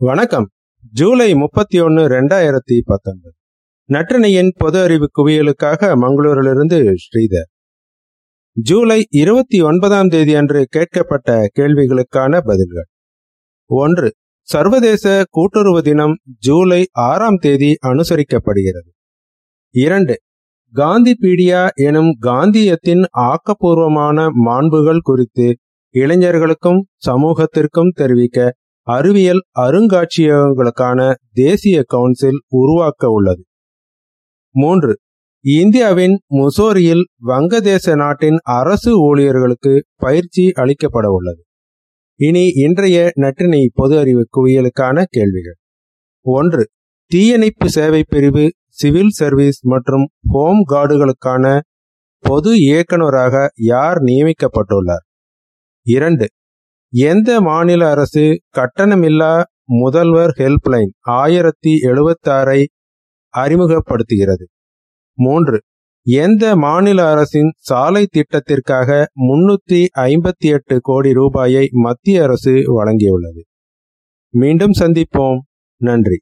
வணக்கம். ஜூலை முப்பத்தி ஒன்னு ரெண்டாயிரத்தி பத்தொன்பது. நற்றினையின் பொது அறிவு குவியலுக்காக மங்களூரிலிருந்து ஸ்ரீதர். ஜூலை இருபத்தி ஒன்பதாம் தேதி அன்று கேட்கப்பட்ட கேள்விகளுக்கான பதில்கள். ஒன்று சர்வதேச கூட்டுறவு தினம் ஜூலை ஆறாம் தேதி அனுசரிக்கப்படுகிறது. இரண்டு காந்தி பீடியா எனும் காந்தியத்தின் ஆக்கப்பூர்வமான மாண்புகள் குறித்து இளைஞர்களுக்கும் சமூகத்திற்கும் தெரிவிக்க அறிவியல் அருங்காட்சியகங்களுக்கான தேசிய கவுன்சில் உருவாக்க உள்ளது. மூன்று. இந்தியாவின் முசோரியில் வங்கதேச நாட்டின் அரசு ஊழியர்களுக்கு பயிற்சி அளிக்கப்பட உள்ளது. இனி இன்றைய நற்றினை பொது அறிவு குவியலுக்கான கேள்விகள். ஒன்று. தீயணைப்பு சேவை பிரிவு சிவில் சர்வீஸ் மற்றும் ஹோம் கார்டுகளுக்கான பொது இயக்குநராக யார் நியமிக்கப்பட்டுள்ளார்? இரண்டு. எந்த மாநில அரசு கட்டணமில்லா முதல்வர் ஹெல்ப்லைன் ஆயிரத்தி எழுபத்தாறை அறிமுகப்படுத்துகிறது? மூன்று. எந்த மாநில அரசின் சாலை திட்டத்திற்காக முன்னூத்தி ஐம்பத்தி எட்டு கோடி ரூபாயை மத்திய அரசு வழங்கியுள்ளது? மீண்டும் சந்திப்போம். நன்றி.